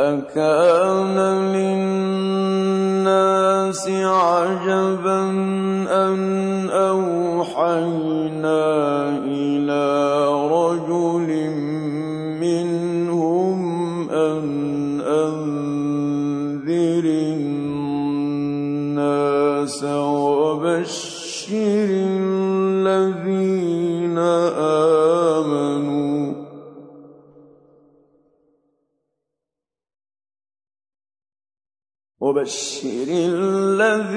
أكان للناس عجبا أن أوحينا وبشر الذين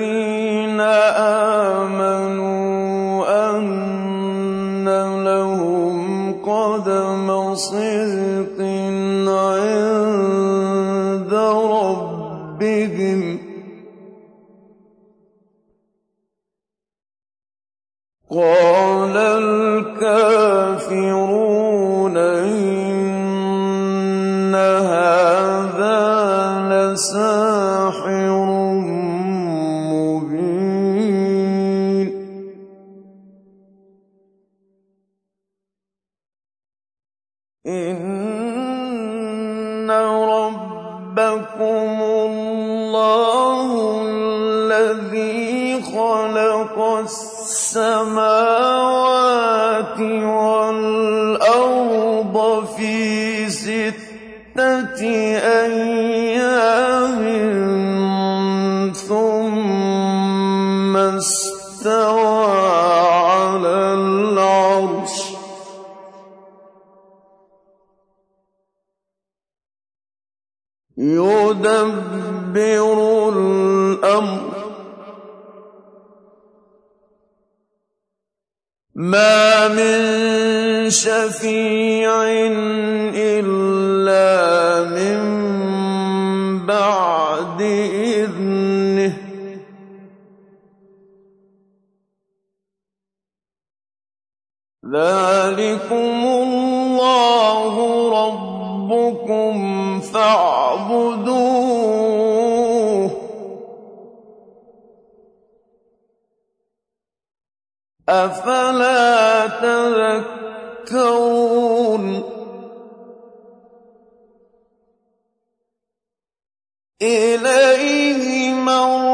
إليه مرجعكم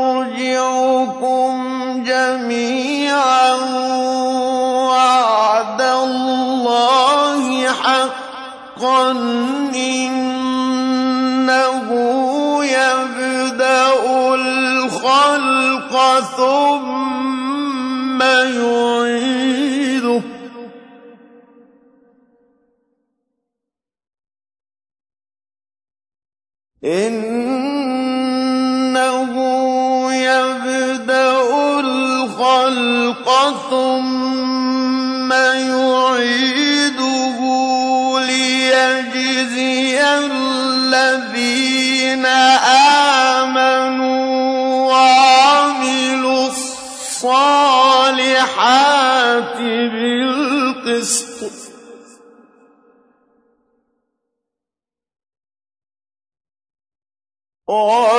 بالقسط. ولا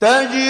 تَجْرِي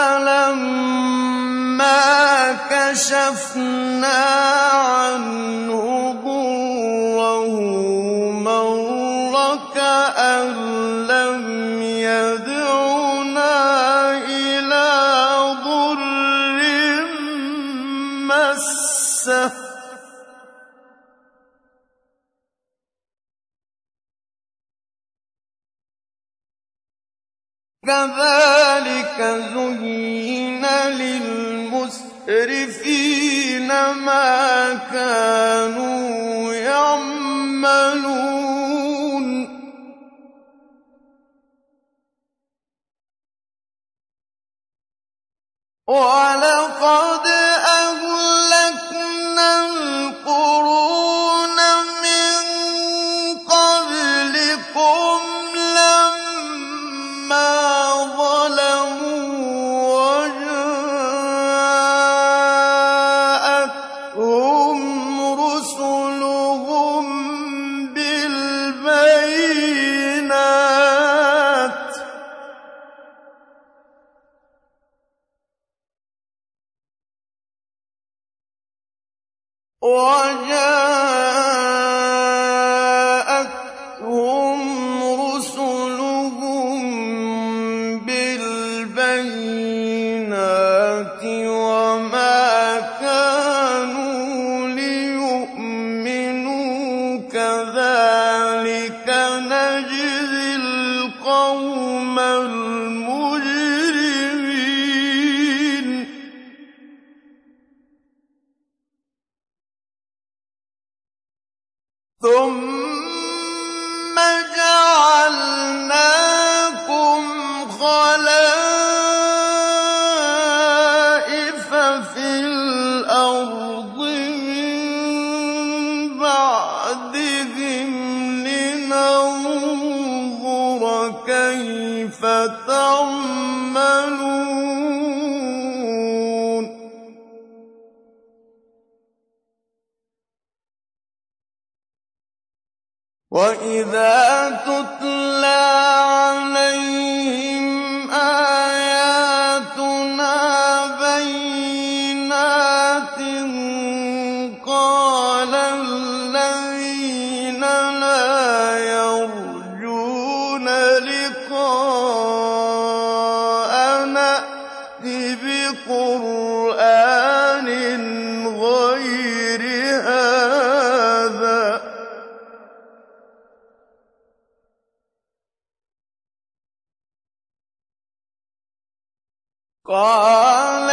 فلما كشفنا عنه ضره مر كأن لم يدعنا إلى ضر مسه. كذلك زين للمسرفين ما كانوا يعملون ولقد قال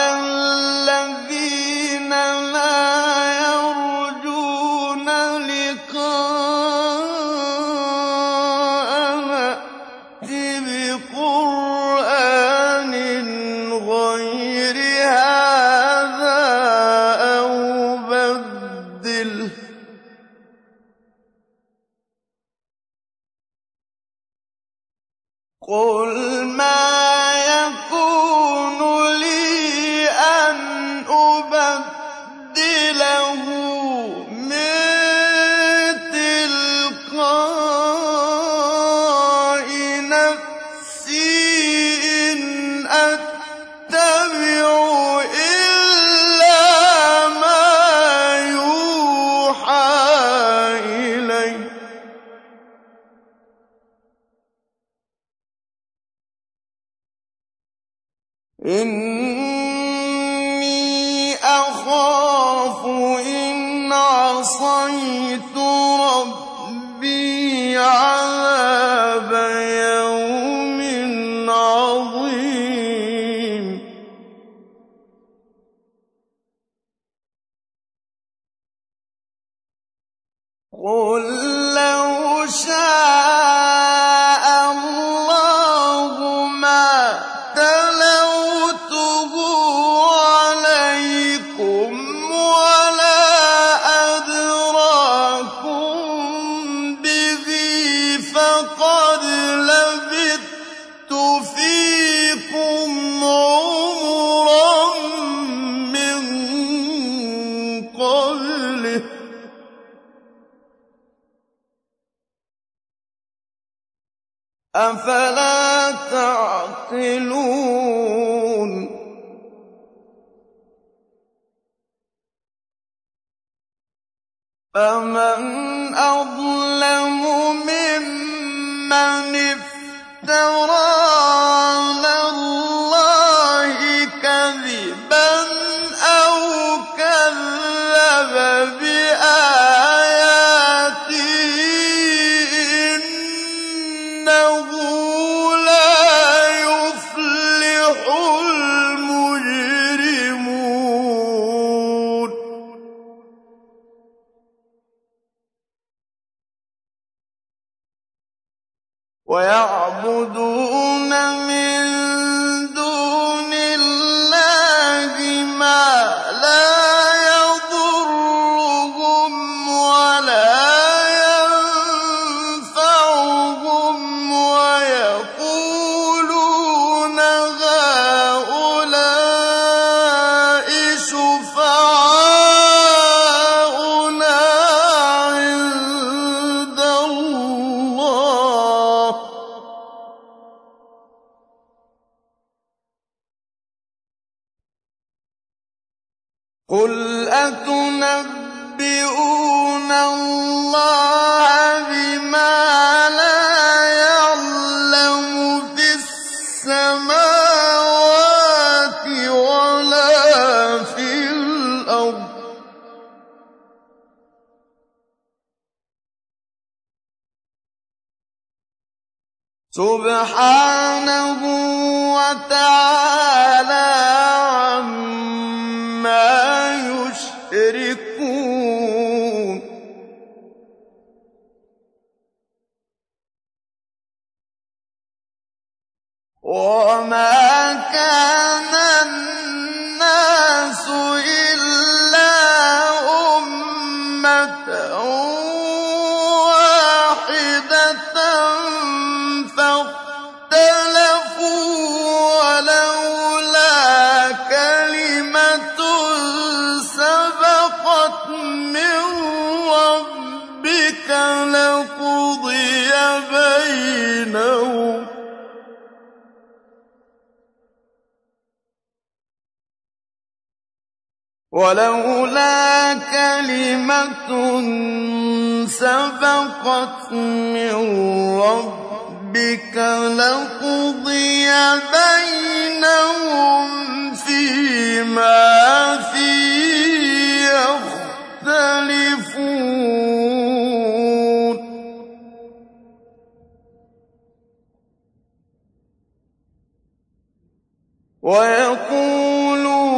ويقولون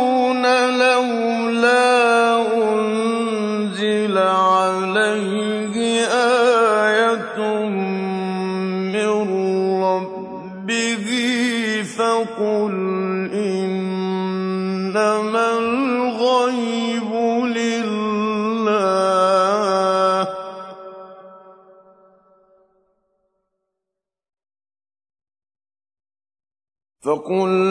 لولا أنزل عليه آية من ربه فقل إنما الغيب لله. فقل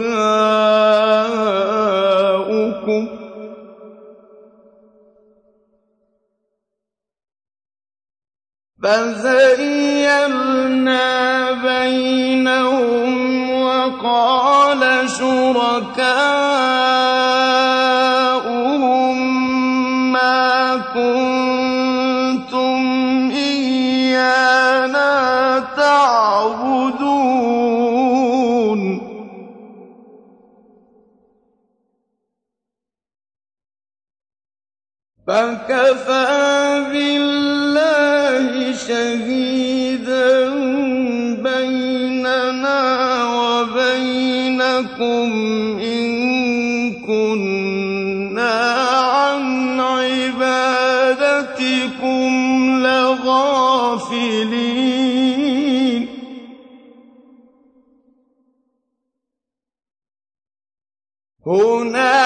شُرَكَاءَ وكفى بالله شهيدا بيننا وبينكم إن كنا عن عبادتكم لغافلين. هناك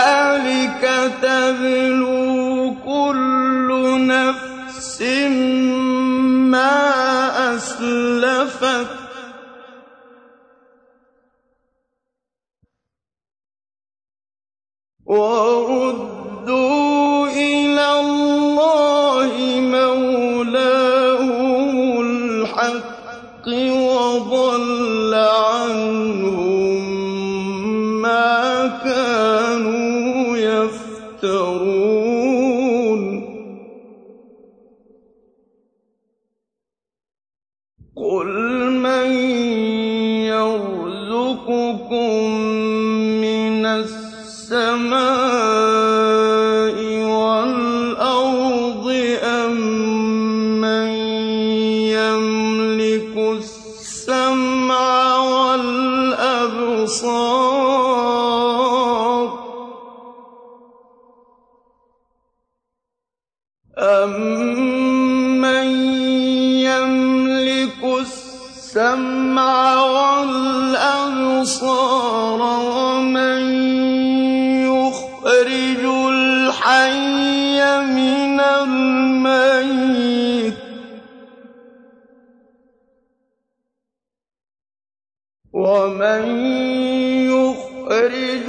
مُّؤَلَّفَةٍ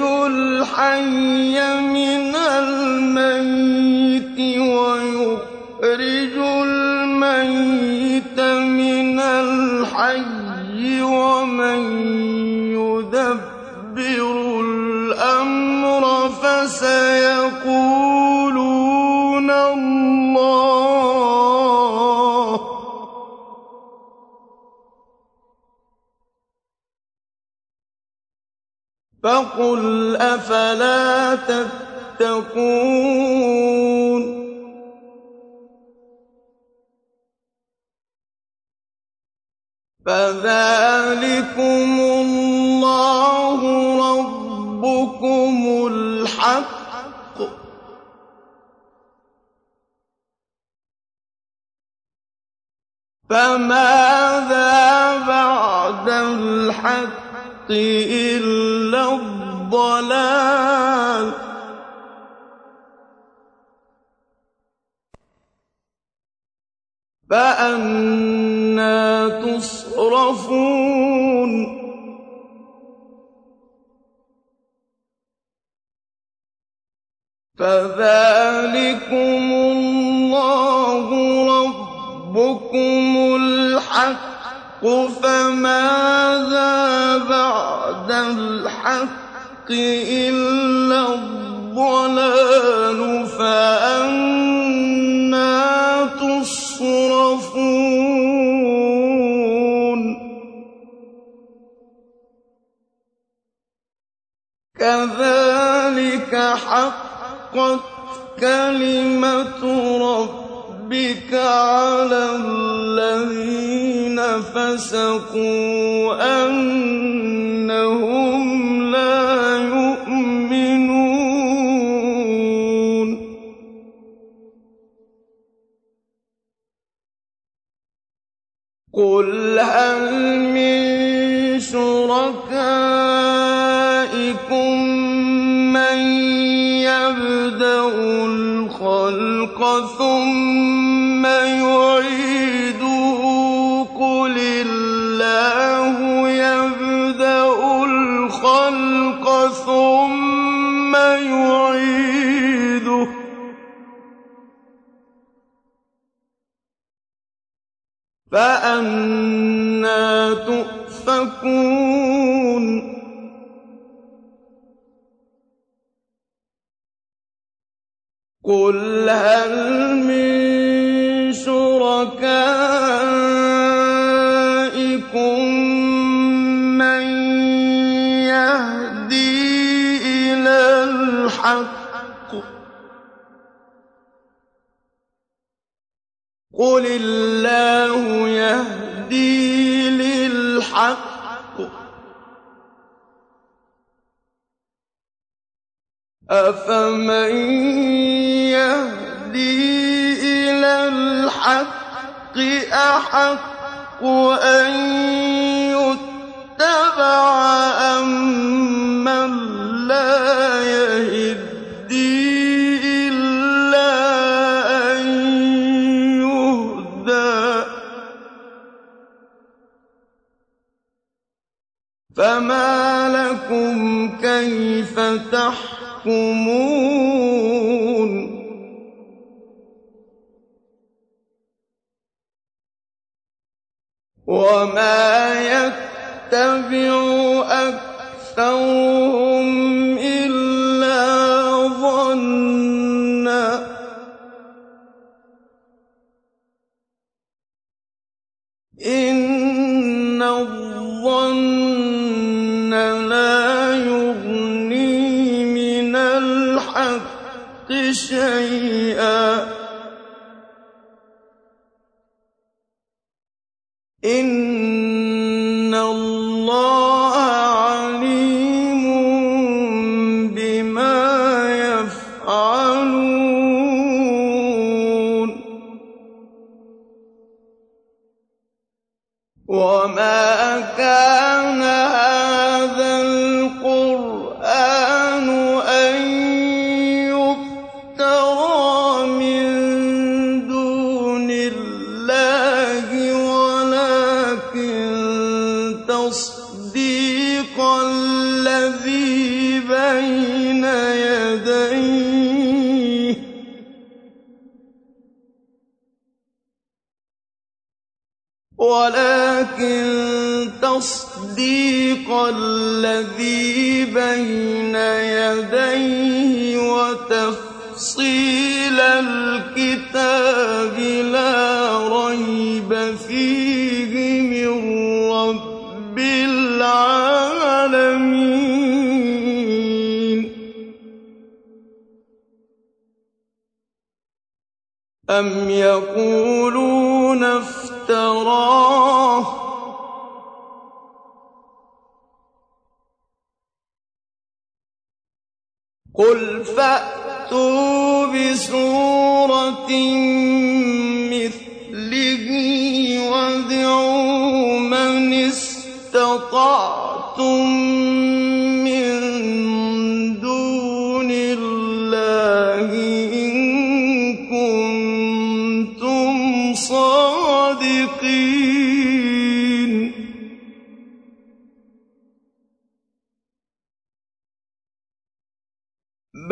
وَيُخْرِجُ الْمَيِّتَ فَقُلْ أَفَلَا تَتَّقُونَ فَذَٰلِكُمُ اللَّهُ رَبُّكُمُ الْحَقُّ ۖ فَمَاذَا بَعْدَ الْحَقِّ إِلَّا الضَّلَالُ ۖ فَأَنَّىٰ تُصْرَفُونَ. فَذَٰلِكُمُ اللَّهُ رَبُّكُمُ الْحَقُّ ۖ فَمَاذَا بَعْدَ الْحَقِّ؟ إِلَّا الضَّلَالُ ۖ فَأَنَّىٰ تُصْرَفُونَ. كَذَٰلِكَ حَقَّتْ كَلِمَتُ رَبِّكَ عَلَى الَّذِينَ فَسَقُوا أَنَّهُمْ لَا يُؤْمِنُونَ. قُلْ هَلْ مِن شُرَكَائِكُم الْخَلْقَ ثُمَّ يُعِيدُهُ ۚ. قُلِ اللَّهُ يَبْدَأُ الْخَلْقَ ثُمَّ يُعِيدُهُ ۚ. فَأَنَّىٰ تُؤْفَكُونَ. قُلْ هَلْ مِن شُرَكَائِكُم مَّن يَهْدِي إِلَى الْحَقِّ ۚ قُلِ اللَّهُ يَهْدِي أَفَمَن يَهْدِي إِلَى الْحَقِّ أَحَقُّ أَن يُتَّبَعَ أَمَّن لَّا يَهِدِّي إِلَّا أَن يُهْدَىٰ ۖ؟ فَمَا لَكُمْ كَيْفَ تَحْكُمُونَ وَمَا يَتَّبِعُ أَكْثَرُهُمْ إِلَّا ظَنًّا ۚ. إِنَّ الظَّنَّ إِنَّ بَيْنَ يَدَيْهِ وَتَفْصِيلَ الْكِتَابِ لَا رَيْبَ فِيهِ مِن رَّبِّ الْعَالَمِينَ. أَمْ يَقُولُونَ افْتَرَاهُ ۖ قُلْ فَأْتُوا بِسُورَةٍ مِّثْلِهِ وَادْعُوا مَنِ اسْتَطَعْتُم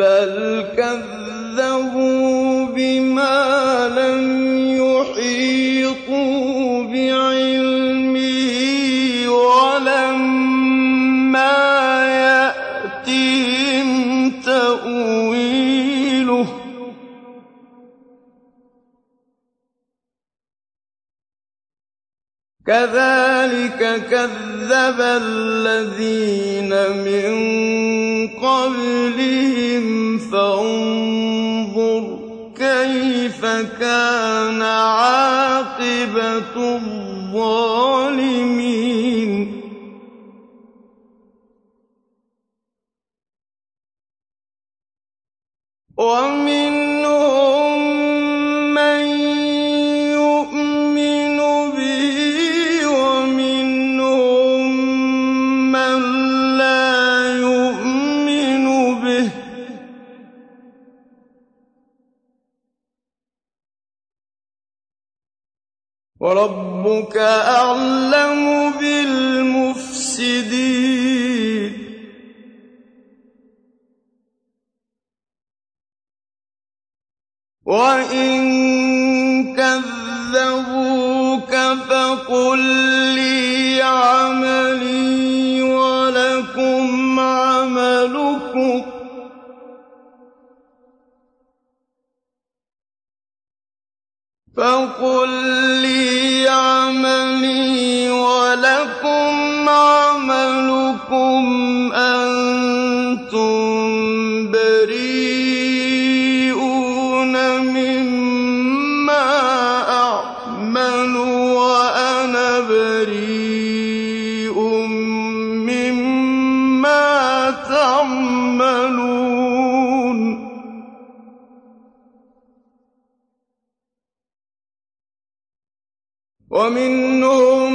بَلْ كَذَّبُوا بِمَا لَمْ يُحِيطُوا بِعِلْمِهِ وَلَمَّا يَأْتِهِمْ تَأْوِيلُهُ ۚ كَذَٰلِكَ كَذَّبَ الَّذِينَ مِن قَبْلِهِمْ ۖ فَانظُرْ كَيْفَ كَانَ عَاقِبَةُ الظَّالِمِينَ. وَمِنْهُم وَرَبُّكَ أَعْلَمُ بِالْمُفْسِدِينَ. وَإِن كَذَّبُوكَ فَقُل لِّي عَمَلِي وَلَكُمْ عَمَلُكُمْ ۖ. أَنتُم وَمِنْهُم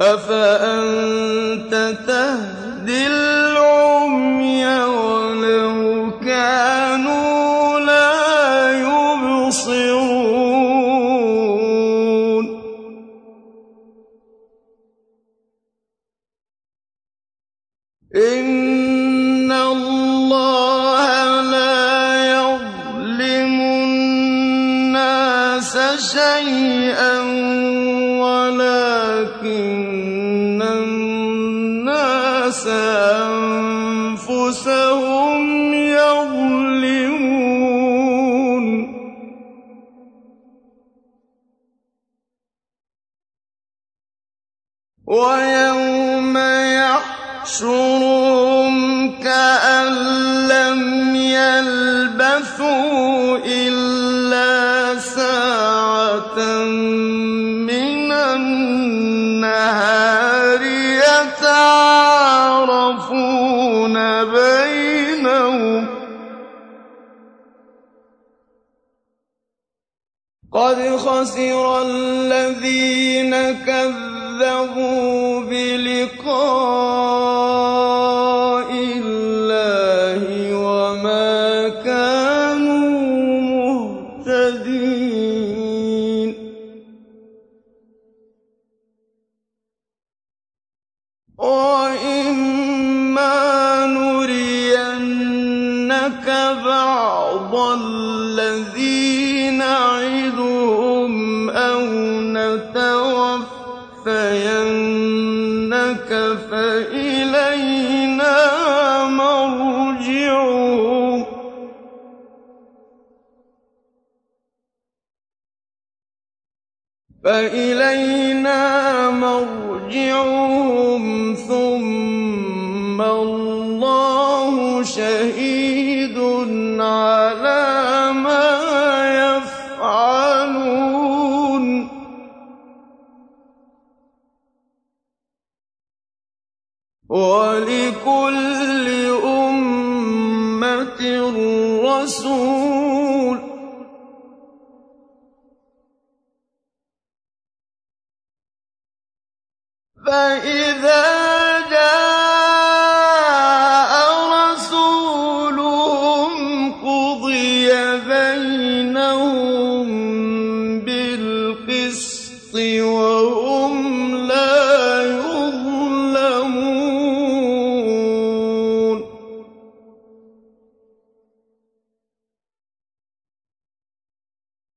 أَفَأَنتَ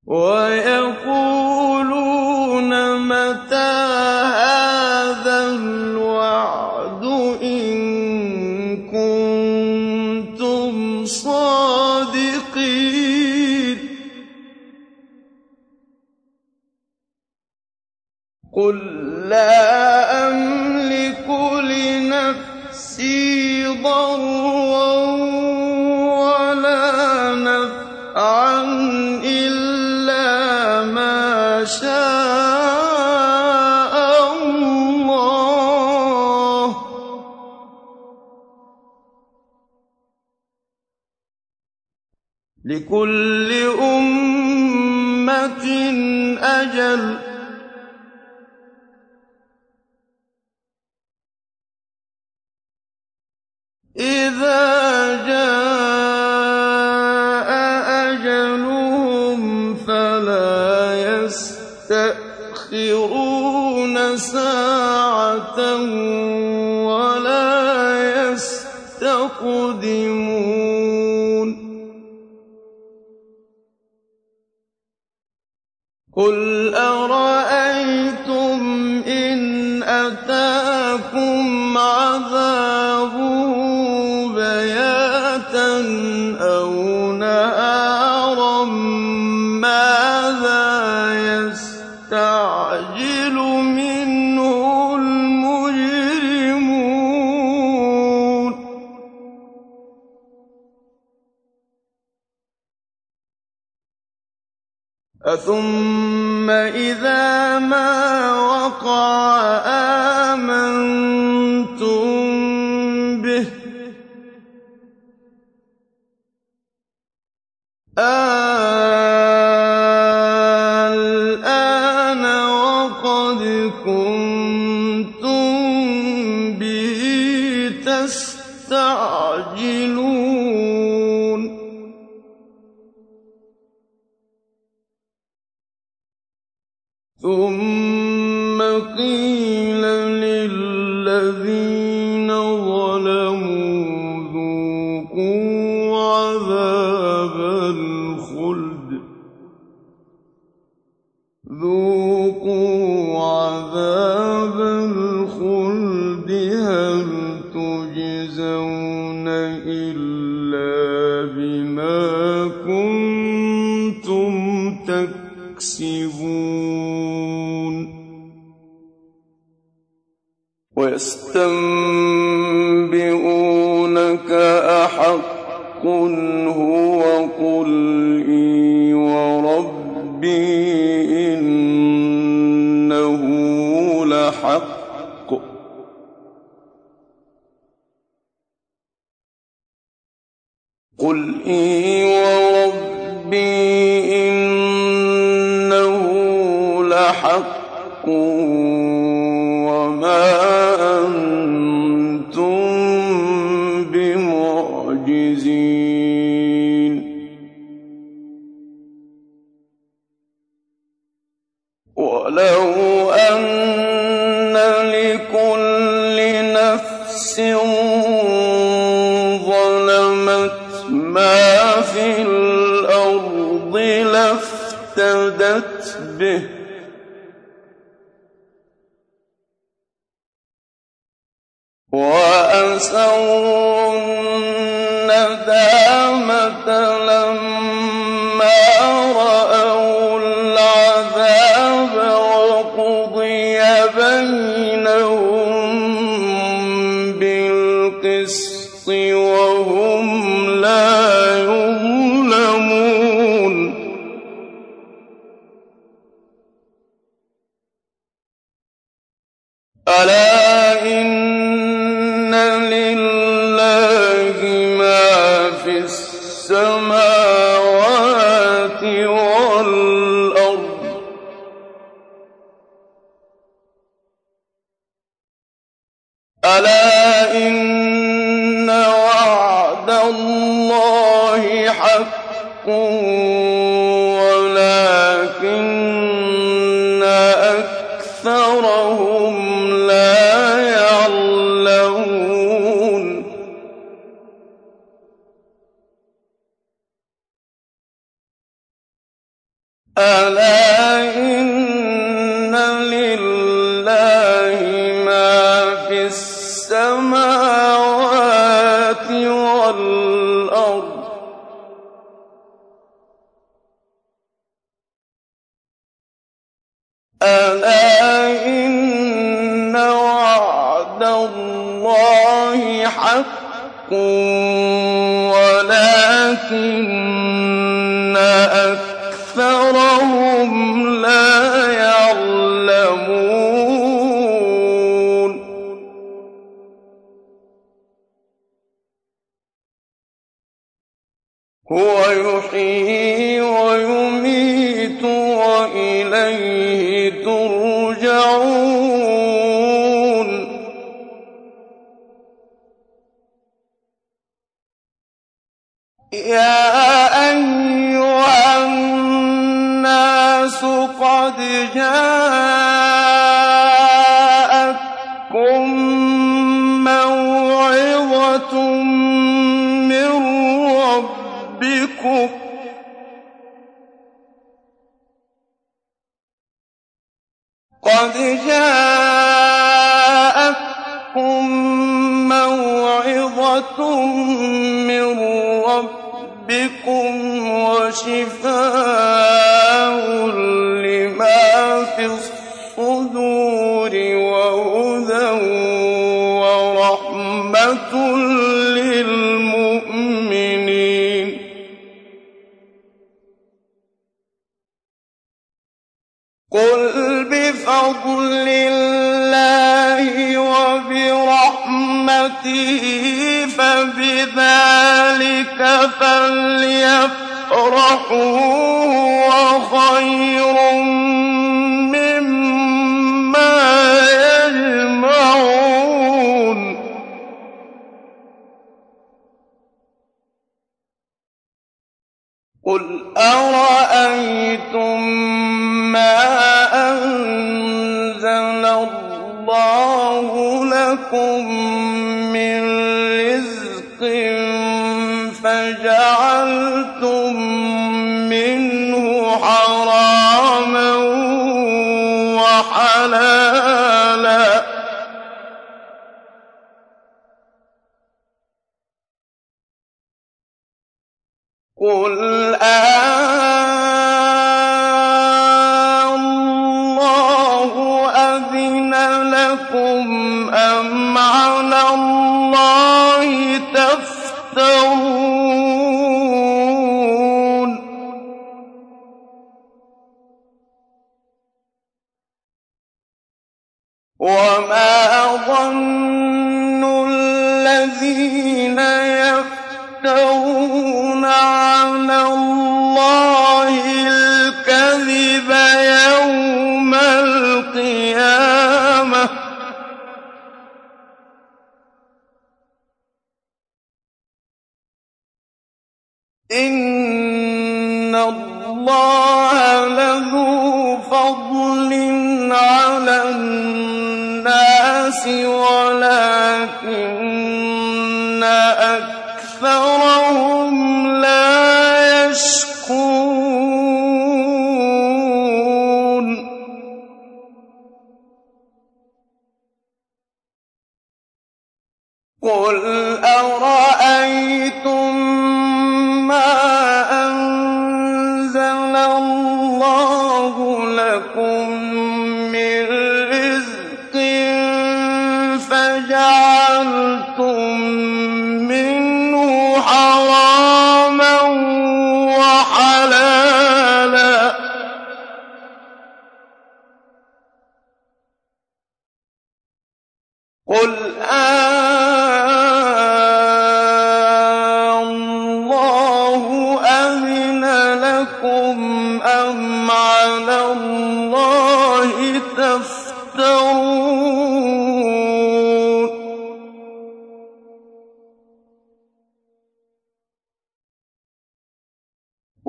ويقولون هُوَ يَا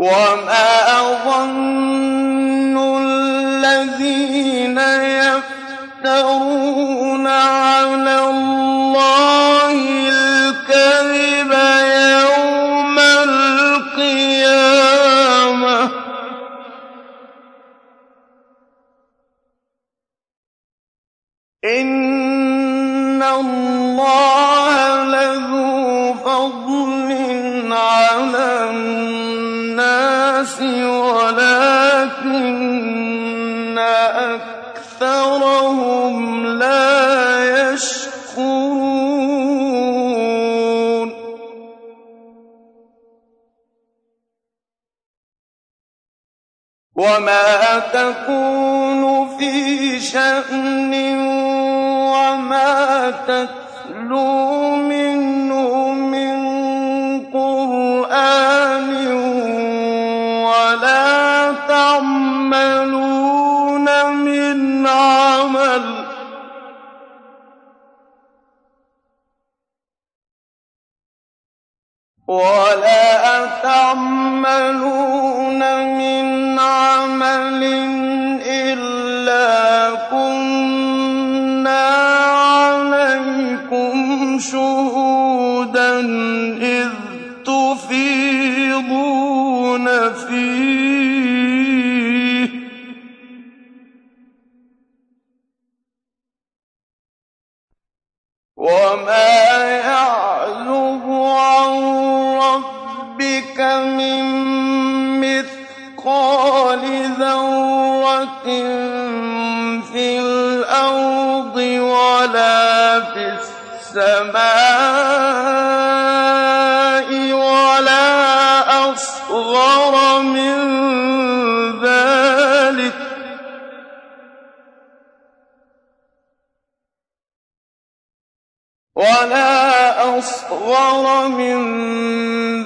وما وما تكون في شأن وما تتلو منه من قرآن ولا تعملون من عمل ولا تعملون من عمل إلا كنا عليكم شهدا في الأرض ولا في السماء ولا أصغر من ذلك ولا أصغر من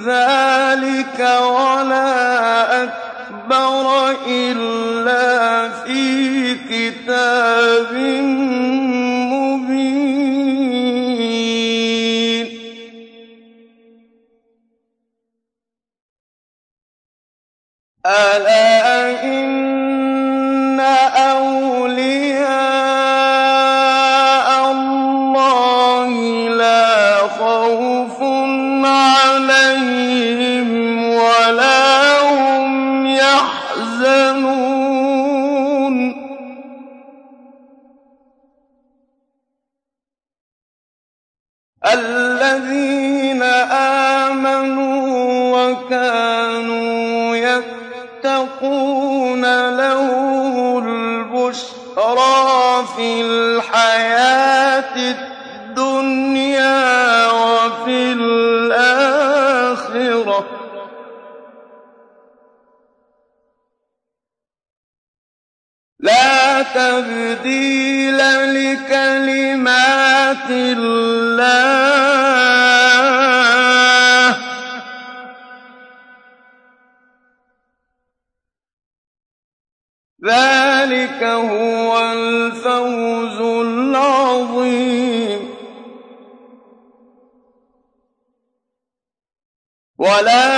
ذلك ولا أكبر إلا كِتَابٍ مُّبِينٍ. ولا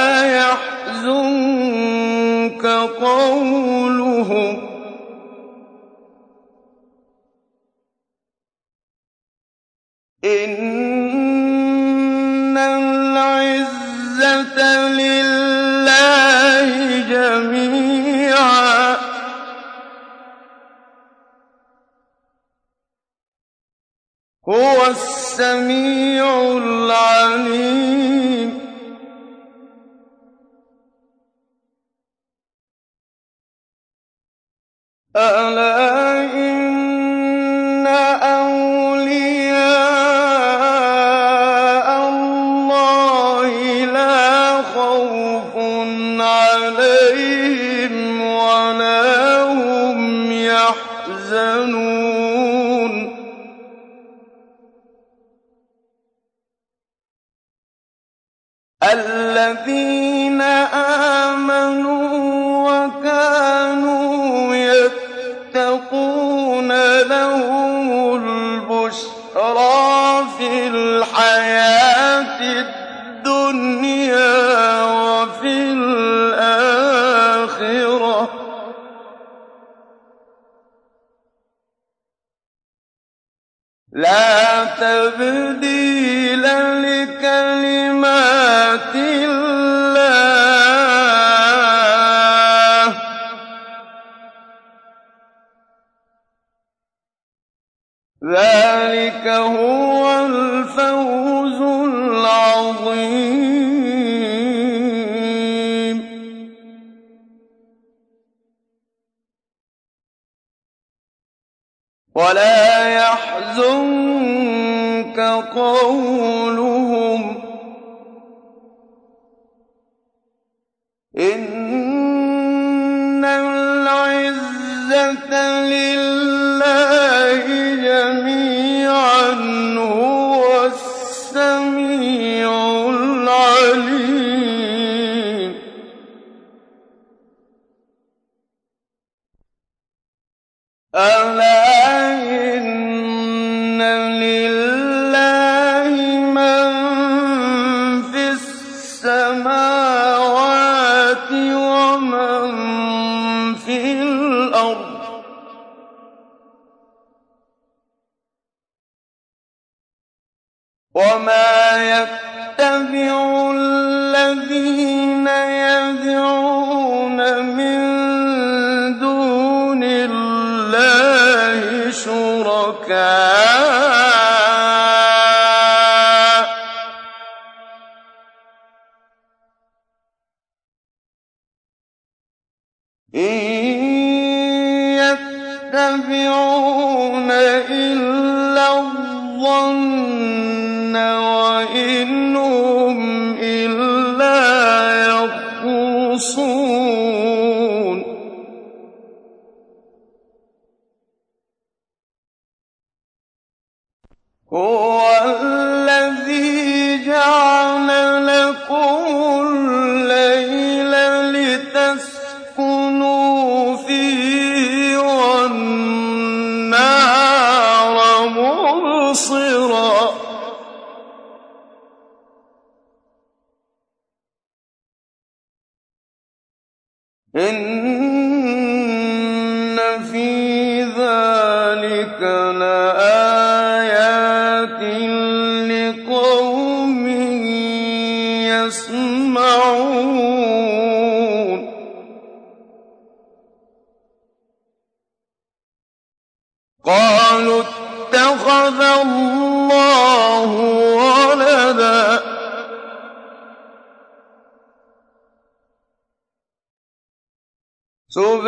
ذلك هو الفوز العظيم ولا يحزنك قولهم إن العزة لله أن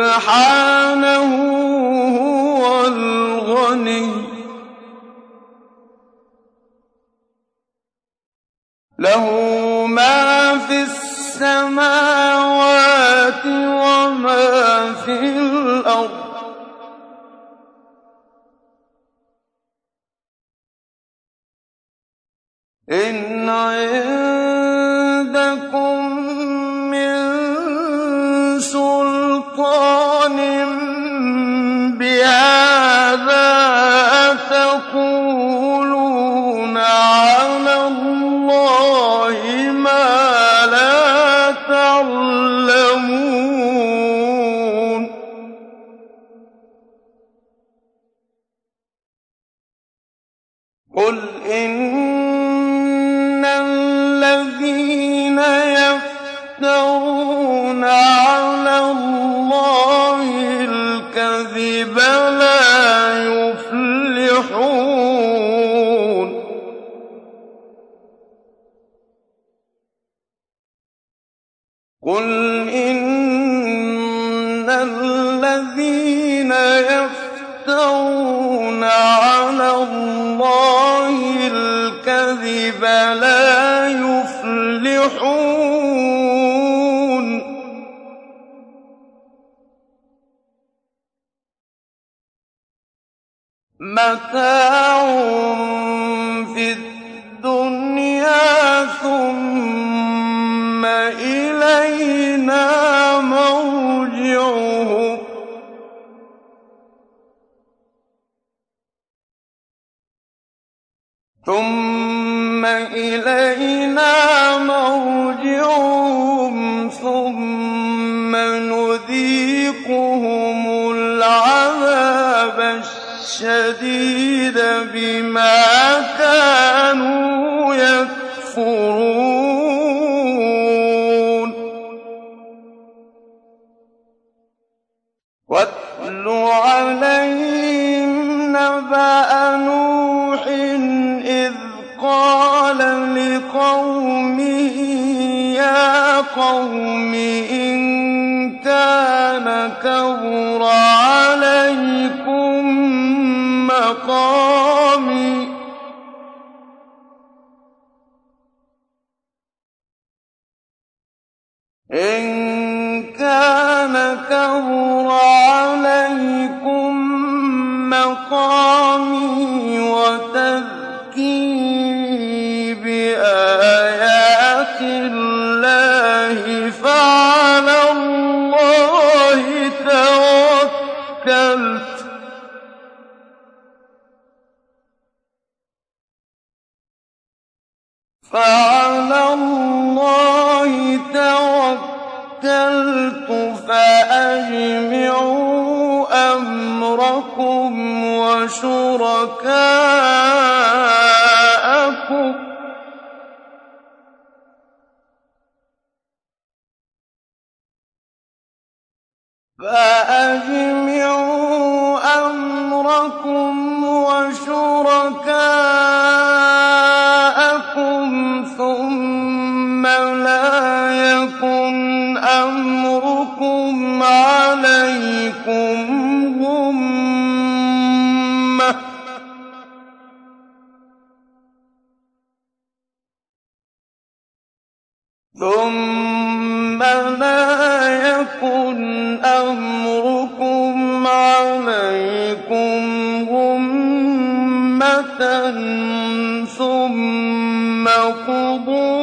سبحانه هو الغني. له ما في السماوات وما في الأرض. إن عند فأجمعوا أمركم وشركاءكم. ثم لا يكن أمركم عليكم غمة ثم قضوا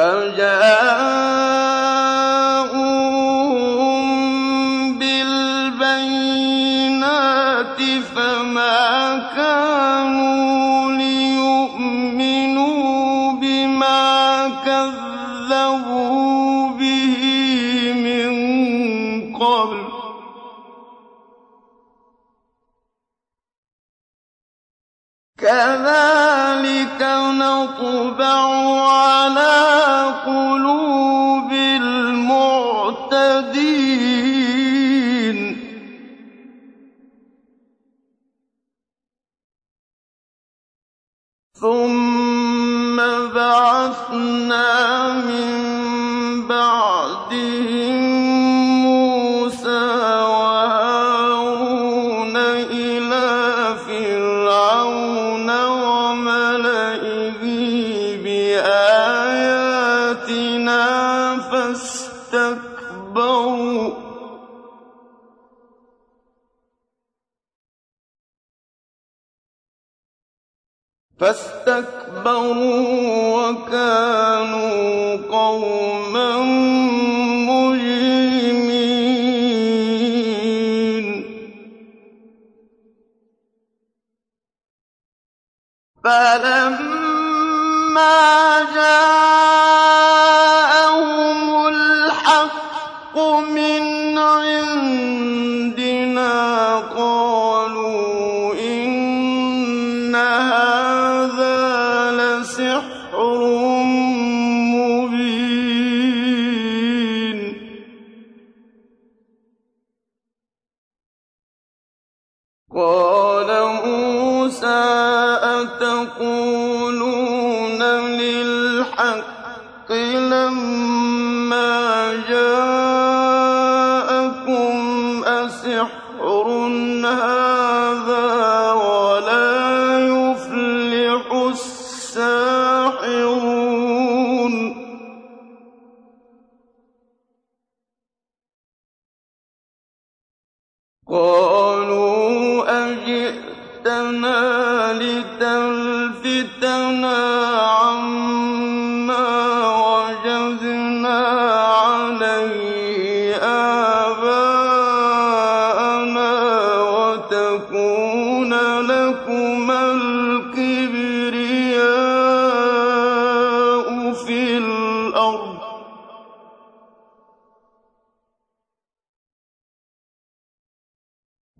فجاء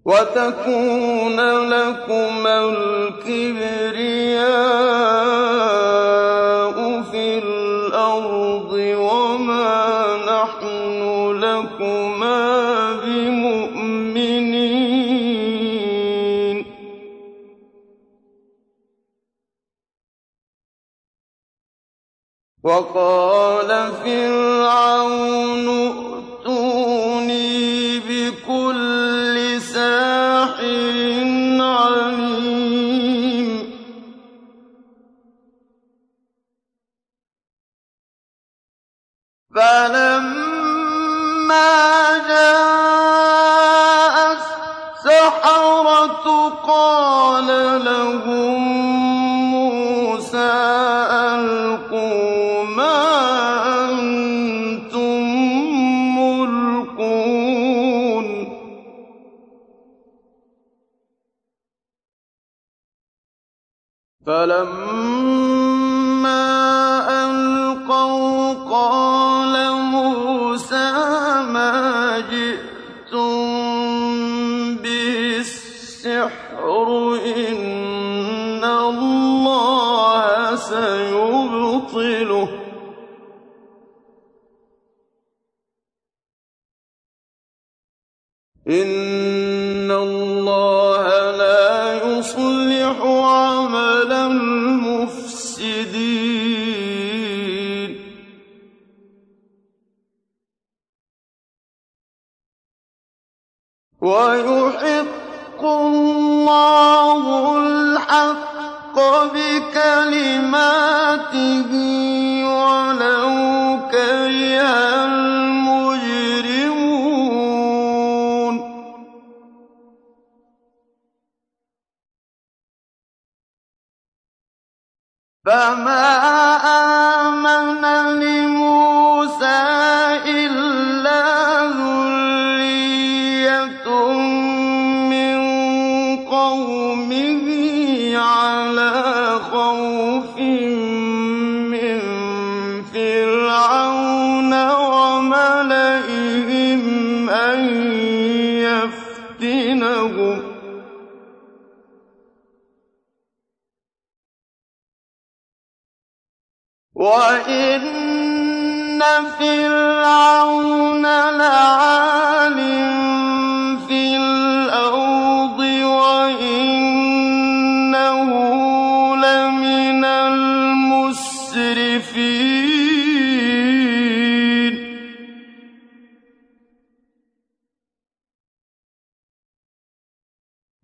وتكون لكما الكبرياء في الأرض وما نحن لكما بمؤمنين. وقال فرعون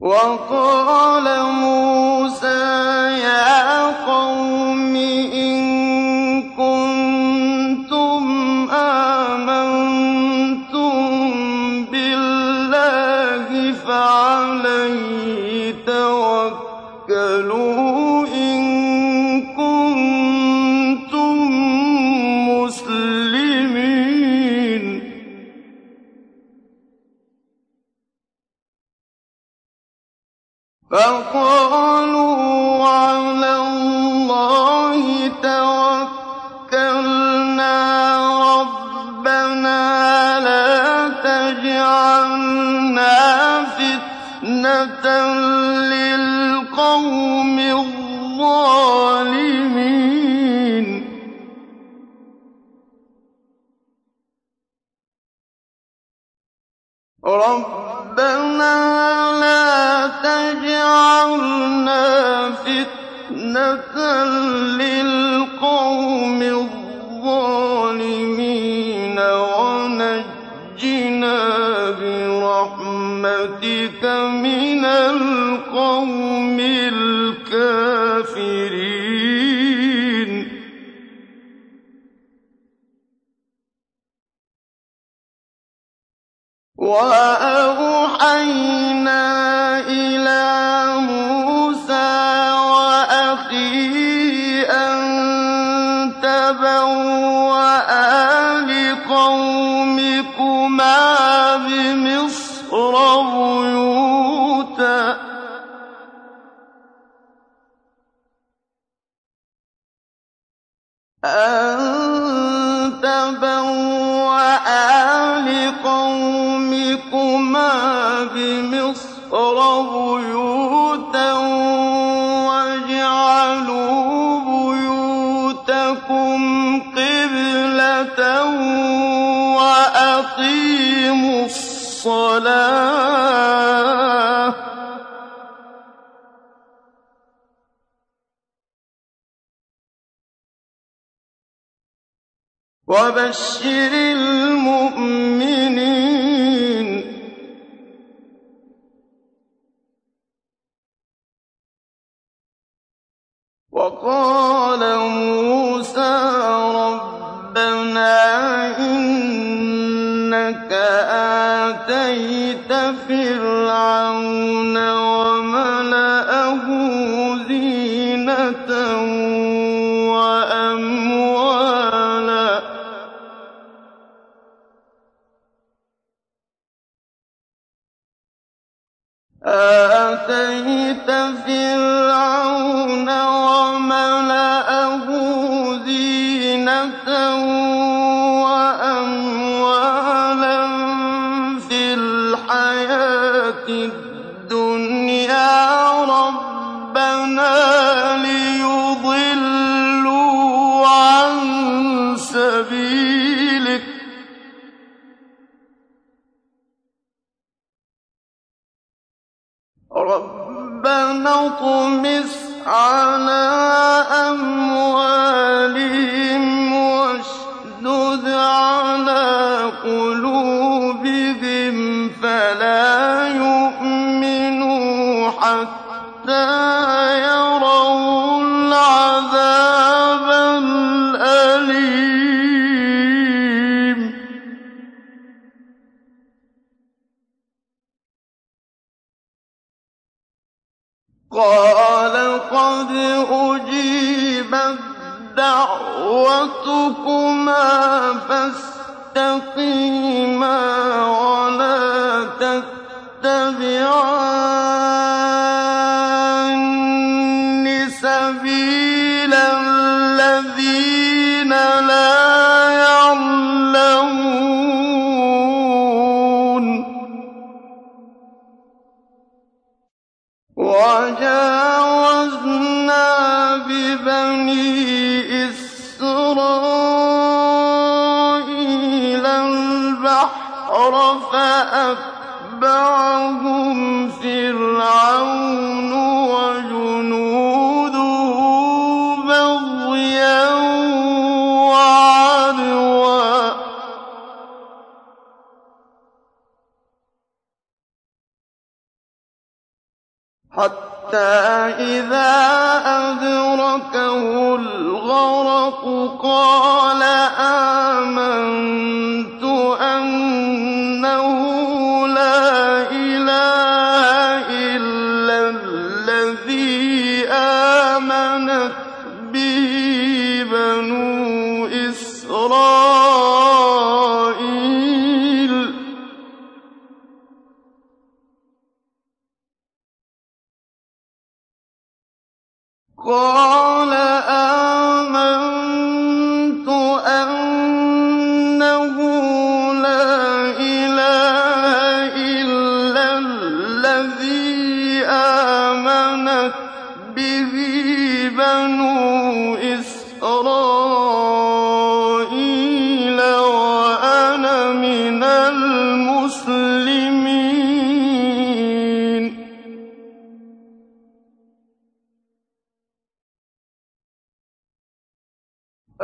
وَقَالَ آتَيْتَ فِرْعَوْنَ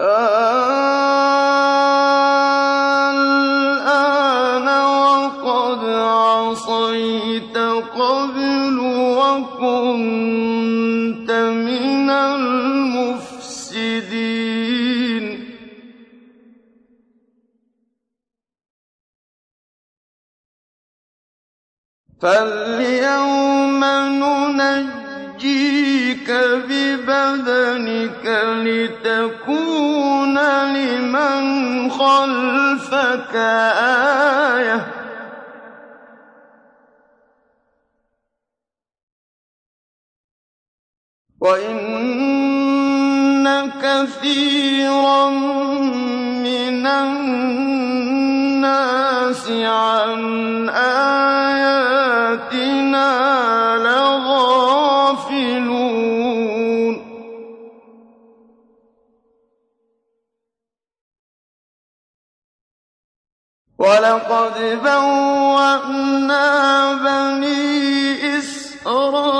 الْآنَ وَقَدْ عَصَيْتَ قَبْلُ وَكُنتَ مِنَ الْمُفْسِدِينَ. فَالْيَوْمَ نُنَجِّيكَ بِبَدَنِكَ لِتَكُونَ لِمَنْ خَلْفَكَ آيَةً ۚ. وَإِنَّ كَثِيرًا مِّنَ النَّاسِ عَنْ آيَاتِنَا لَغَافِلُونَ وَلَقَدْ بَوَّأْنَا بَنِي إِسْرَائِيلَ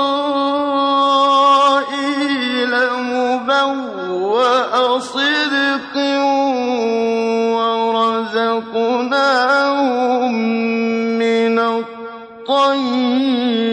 مُبَوَّأَ صِدْقٍ وَرَزَقْنَاهُم مِّنَ الطَّيِّبَاتِ ۚ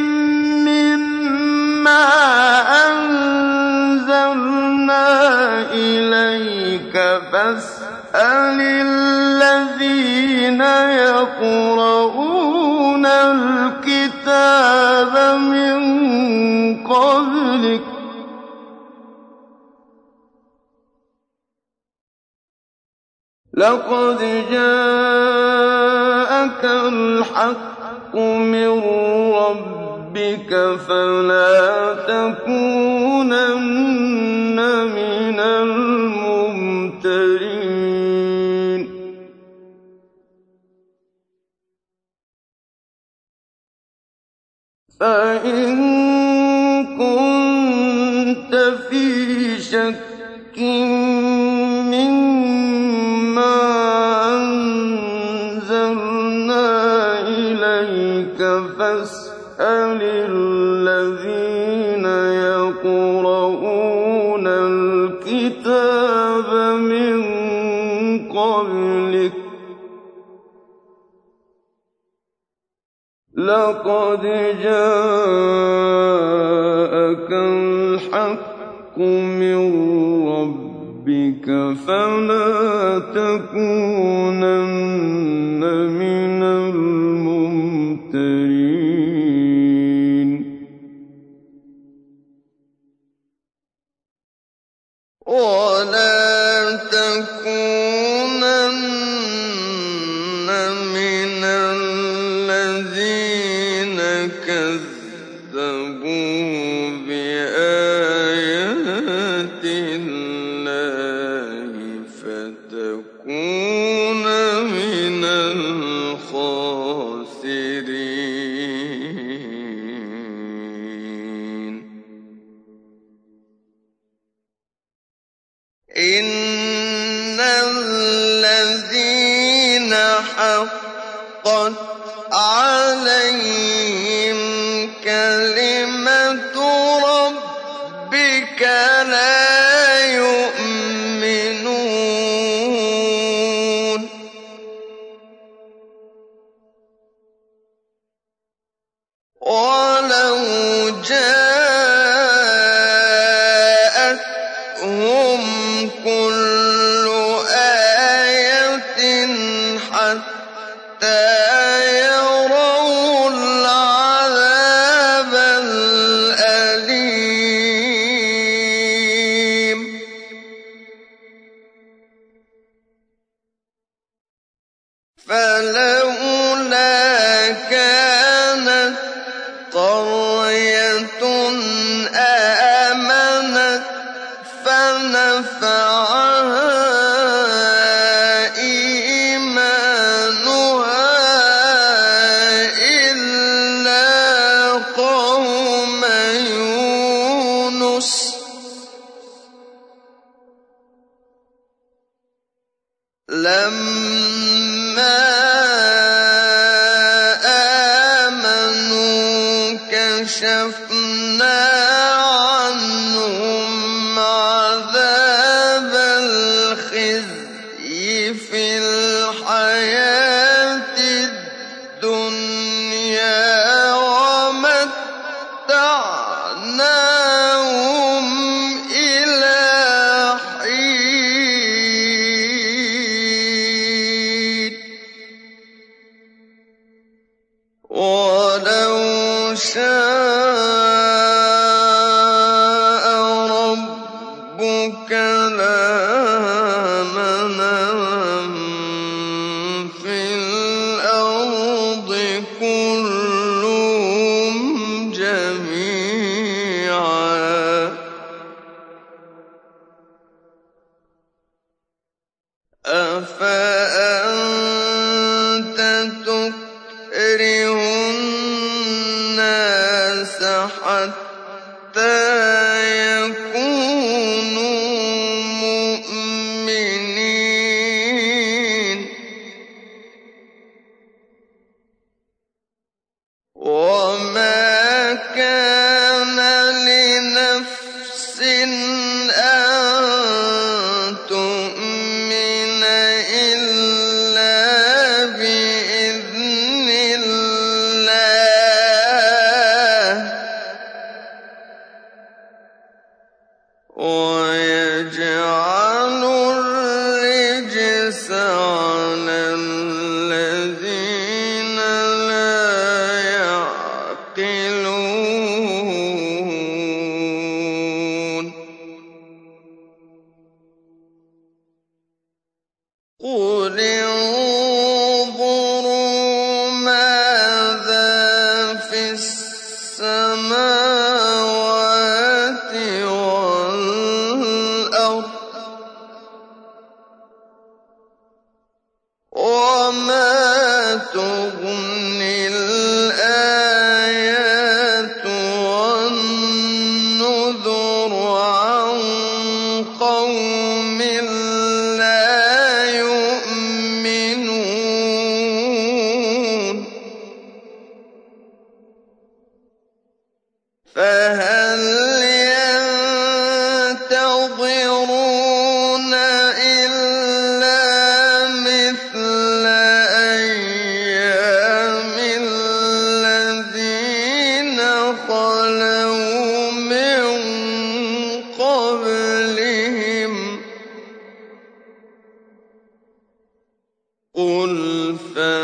أَنزَلْنَا إِلَيْكَ فَاسْأَلِ الَّذِينَ يَقْرَءُونَ الْكِتَابَ مِن قَبْلِكَ ۚ لَقَدْ جَاءَكَ الْحَقُّ مِن رَّبِّكَ فَلَا تَكُونَنَّ مِنَ الْمُمْتَرِينَ. فَإِن كُنتَ فِي شَكٍّ لَقَدْ جَاءَكَ الْحَقُّ مِن رَّبِّكَ فَلَا تَكُونَنَّ مِنَ لَمَّا آمَنُوا كَشَفْنَا قُلْ فَانتَظِرُوا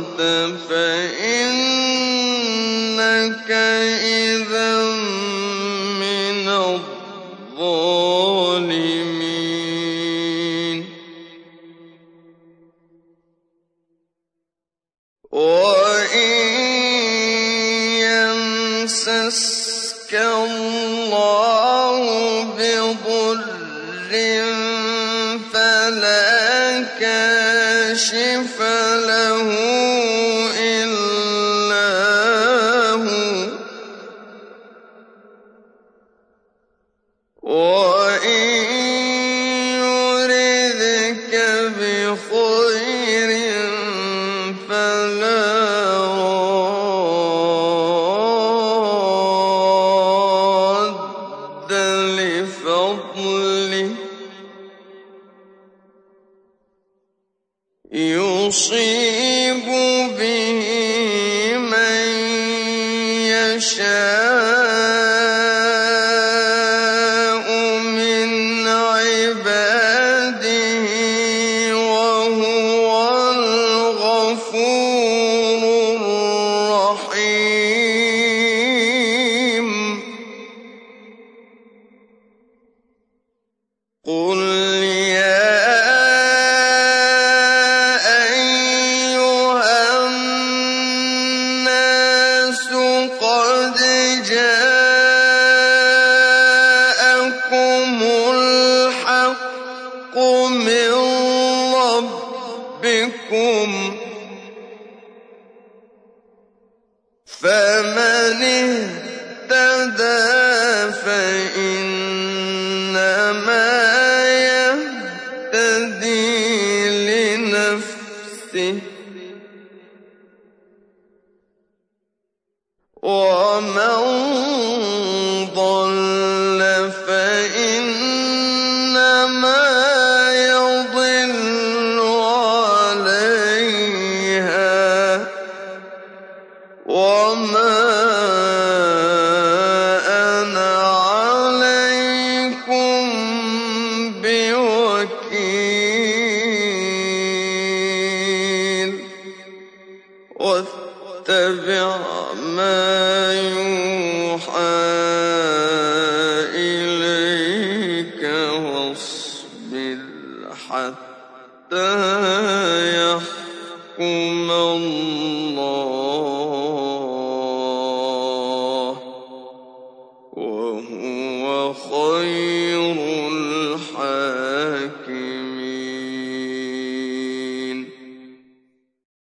فَعَلْتَ